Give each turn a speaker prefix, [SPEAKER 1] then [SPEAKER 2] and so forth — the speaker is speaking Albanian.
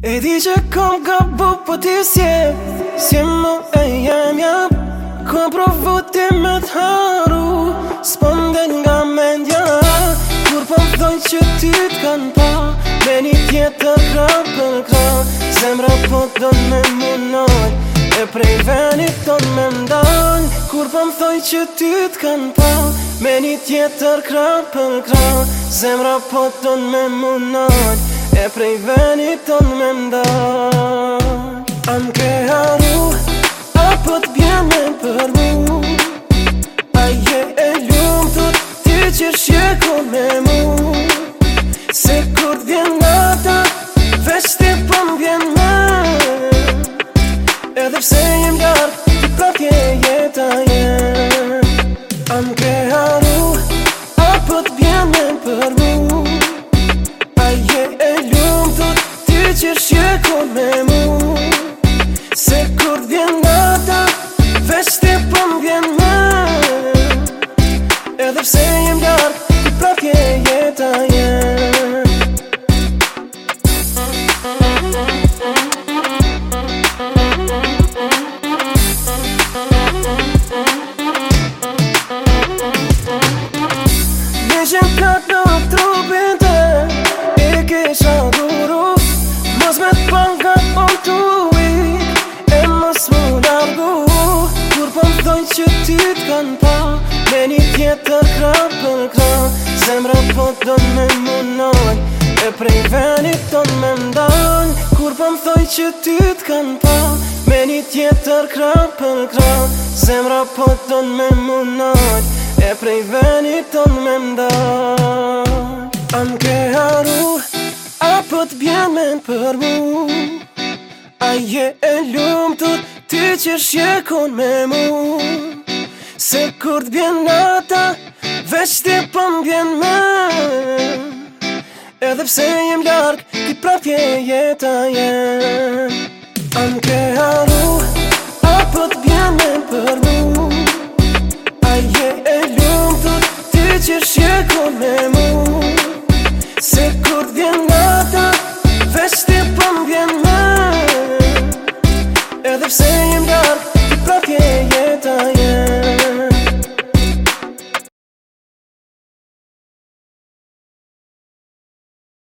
[SPEAKER 1] E di që kom ka bu po ti sje Sje mu e jam jam Kom provu ti me tharu Spondet nga mendja Kur po më që ty t'kan pa Me një tjetër kra për kra Zemra po do me munoj E prej venit do me ndaj Kur po më thoj që ty t'kan pa Me një tjetër kra për Zemra po do me munoj E prej venit të në më ndak A më ke haru A po të bjene më për mu A je e ljumë të ti që shjeko me mu Se kur dhjen në ta Vesh të po më bjen në Edhe pse jem gjarë t'i pak jetaj dhe mu Se kur vjen nga ta Vesh të po pun vjen nga Edhe pse jem gjarë Të pratje jetaj kanë pa Me një tjetër kra për kra Zemra po të me munoj E prej venit të në me Kur pa po më thoj që ty të kanë pa Me një tjetër kra për kra Zemra po të me munoj E prej venit të në me mdoj A ke haru A po të bjen për mu A je e lumë tut ty që shjekon me mu Se kur t'bjen nata veç t'i pëm po bjen me Edhe pse jem lark Ti prapje jeta je Am ke haru Apo t'bjen me për mu A je e lumë Ti që shjeko me mu Se kur t'bjen nata